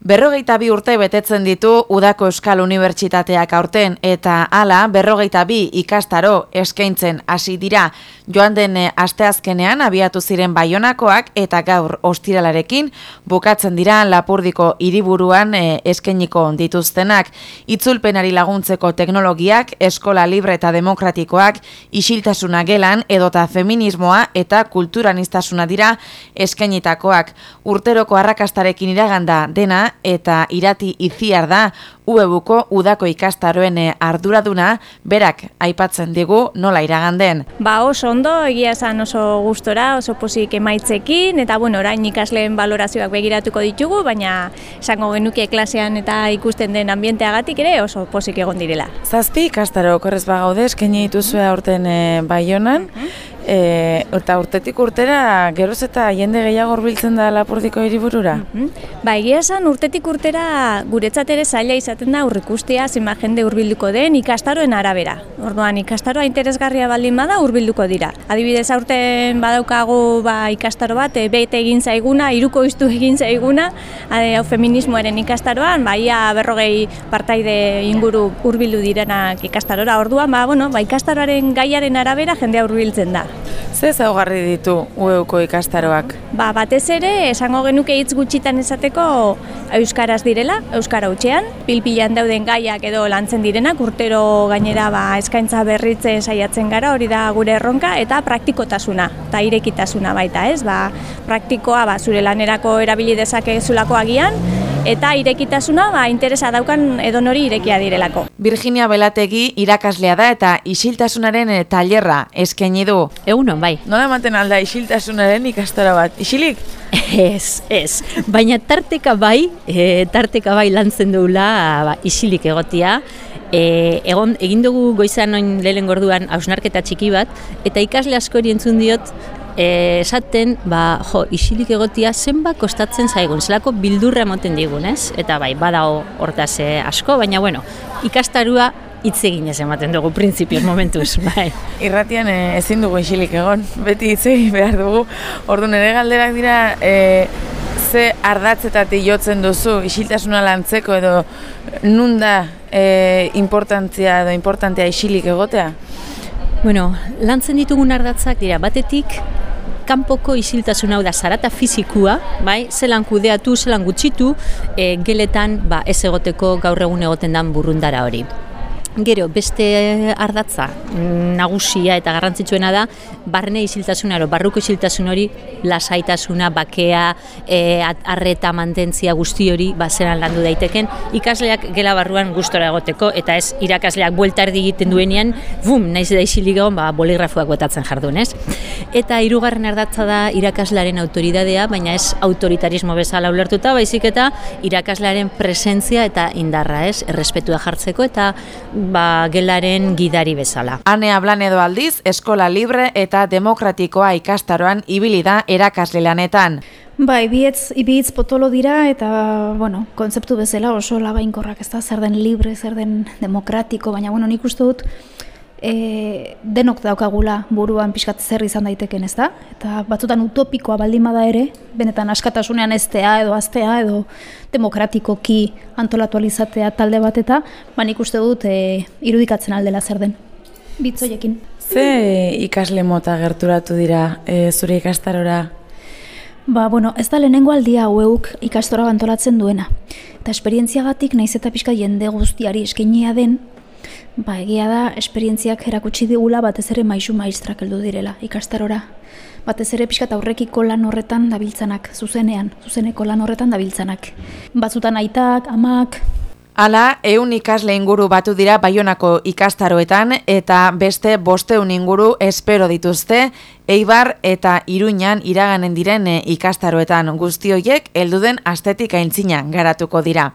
Berrogeita bi urte betetzen ditu Udako Euskal Unibertsitateak aurten eta hala berrogeita bi ikastaro eskaintzen hasi dira joan den eh, asteazkenean abiatu ziren baionakoak eta gaur ostiralarekin bukatzen dira lapurdiko hiriburuan e, eskainiko dituztenak itzulpenari laguntzeko teknologiak, eskola libre eta demokratikoak, isiltasuna gelan edota feminismoa eta kulturaniztasuna dira eskainitakoak. Urteroko arrakastarekin iraganda dena eta irati iziar da uebuko udako ikastaroen eh, arduraduna berak aipatzen digu nola iraganden. Ba oso ondo, egia esan oso gustora, oso posik emaitzekin, eta bueno, orain ikasleen balorazioak begiratuko ditugu, baina esango genuke klasean eta ikusten den ambienteagatik ere oso posik egon direla. Zazpi ikastaro korrez bagaude, eskeni dituzue aurten e, baionan, mhm. E, eta urtetik urtera, geroz eta jende gehiago biltzen da lapurdiko hiriburura? Mm Ba, egia esan urtetik urtera guretzat ere zaila izaten da urrikustea zenba jende hurbilduko den ikastaroen arabera. Orduan ikastaroa interesgarria baldin bada hurbilduko dira. Adibidez aurten badaukagu ba, ikastaro bat, e, bete egin zaiguna, iruko iztu egin zaiguna, hau feminismoaren ikastaroan, ba, ia berrogei partaide inguru hurbildu direnak ikastarora. Orduan, ba, bueno, ba, ikastaroaren gaiaren arabera jendea hurbiltzen da. Ze zaugarri ditu UEUko ikastaroak? Ba, batez ere, esango genuke hitz gutxitan esateko euskaraz direla, euskara utxean, pilpilan dauden gaiak edo lantzen direnak, urtero gainera ba, eskaintza berritze saiatzen gara, hori da gure erronka, eta praktikotasuna, eta irekitasuna baita, ez? Ba, praktikoa ba, zure lanerako erabili dezake zulako agian, eta irekitasuna ba, interesa daukan edonori irekia direlako. Virginia Belategi irakaslea da eta isiltasunaren eh, tailerra eskaini du. Egunon, bai. Nola ematen alda isiltasunaren ikastora bat? Isilik? Ez, ez. Baina tarteka bai, e, tarteka bai lantzen dugula ba, isilik egotia. E, egon, egin dugu goizan oin lehen gorduan hausnarketa txiki bat, eta ikasle askori entzun diot, Esaten, ba, jo, isilik egotia zenba kostatzen zaigun, zelako bildurra emoten digun, ez? Eta bai, badao hortaz eh, asko, baina bueno, ikastarua hitz egin ematen dugu printzipioz momentuz, bai. Irratian eh, ezin dugu isilik egon, beti hitz egin behar dugu. Ordu nere galderak dira, e, ze ardatzetatik jotzen duzu isiltasuna lantzeko edo nunda e, importantzia edo importantea isilik egotea? Bueno, lantzen ditugun ardatzak dira, batetik kanpoko isiltasun hau da zarata fizikua, bai, zelan kudeatu, zelan gutxitu, e, geletan ba, ez egoteko gaur egun egoten dan burrundara hori. Gero, beste ardatza nagusia eta garrantzitsuena da, barne isiltasuna, barruko isiltasun hori, lasaitasuna, bakea, e, arreta mantentzia guzti hori, bazeran landu daiteken, ikasleak gela barruan gustora egoteko, eta ez irakasleak buelta erdi egiten duenean, bum, naiz da isilik egon, ba, boligrafoak botatzen jardun, ez? Eta hirugarren ardatza da irakaslearen autoridadea, baina ez autoritarismo bezala ulertuta, baizik eta irakaslearen presentzia eta indarra, ez? Errespetua jartzeko eta ba, gelaren gidari bezala. Ane Ablan edo aldiz, eskola libre eta demokratikoa ikastaroan ibili da erakasle lanetan. Ba, ibietz, ibietz potolo dira eta, bueno, kontzeptu bezala oso labainkorrak ez da, zer den libre, zer den demokratiko, baina, bueno, nik uste dut, e, denok daukagula buruan pixkat zer izan daiteken, ez da? Eta batzutan utopikoa baldin bada ere, benetan askatasunean eztea edo aztea edo demokratikoki antolatu alizatea talde bat eta banik uste dut e, irudikatzen aldela zer den. Bitzoiekin. Ze ikasle mota gerturatu dira e, zure ikastarora? Ba, bueno, ez da lehenengo aldia haueuk ikastora antolatzen duena. Eta esperientziagatik naiz eta pixka jende guztiari eskainia den, Ba, egia da, esperientziak erakutsi digula batez ere maisu maistrak heldu direla ikastarora. Batez ere pixkat aurrekiko lan horretan dabiltzanak, zuzenean, zuzeneko lan horretan dabiltzanak. Batzutan aitak, amak... Hala, eun ikasle inguru batu dira baionako ikastaroetan eta beste bosteun inguru espero dituzte, eibar eta iruñan iraganen diren ikastaroetan guztioiek elduden astetik aintzina garatuko dira.